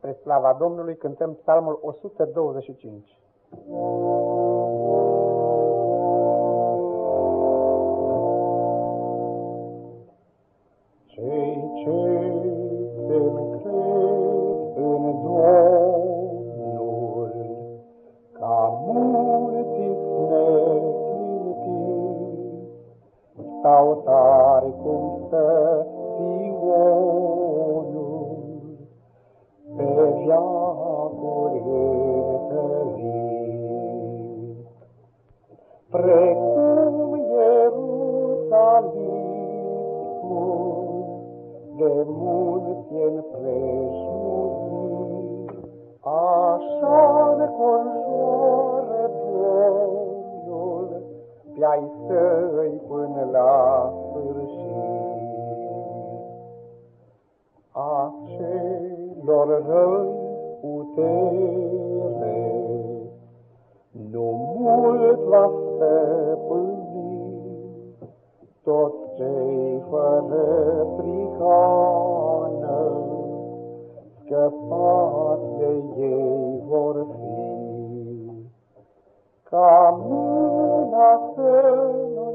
Spre slava Domnului cântăm psalmul 125. Cei ce se încred în Domnul, ca mulți neclintiți, stau tari cum să pe viacuri întărit. Precum Ierusalimul, de mulți în preșmuit, așa ne conjoară Domnul, pe-ai săi până la sfârșit. Acelor răi scăpați de ei vor fi. Ca mâna să nu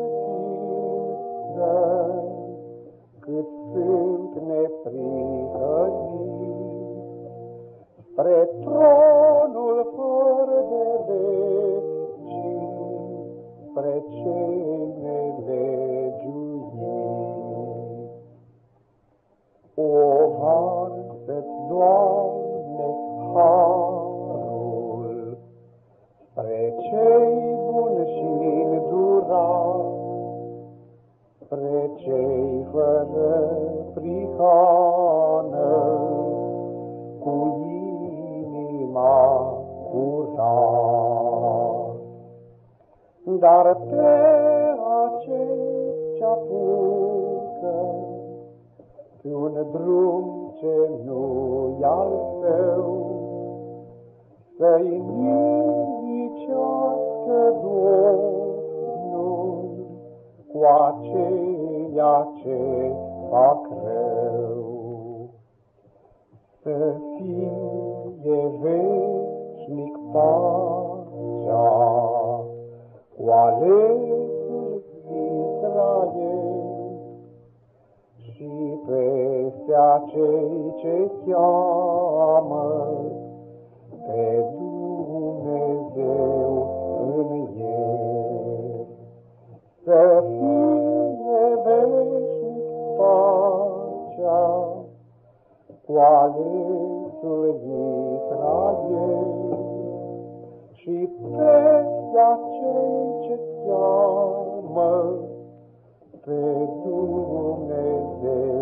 cât sunt neprihăniți, spre tronul Doamne, harul, spre cei buni și îndurați, spre cei fără prihană, cu inima curat. Dar pe acei ce apucă pe un drum ce nu-i al său, să-i nimicească Domnul cu aceia ce fac rău. Să fie veșnic pacea cu alesul Aleargă cei ce cheamă pe Dumnezeu în el. Să fie veșnic pacea cu alesul Israel și pe cei ce cheamă pe Dumnezeu.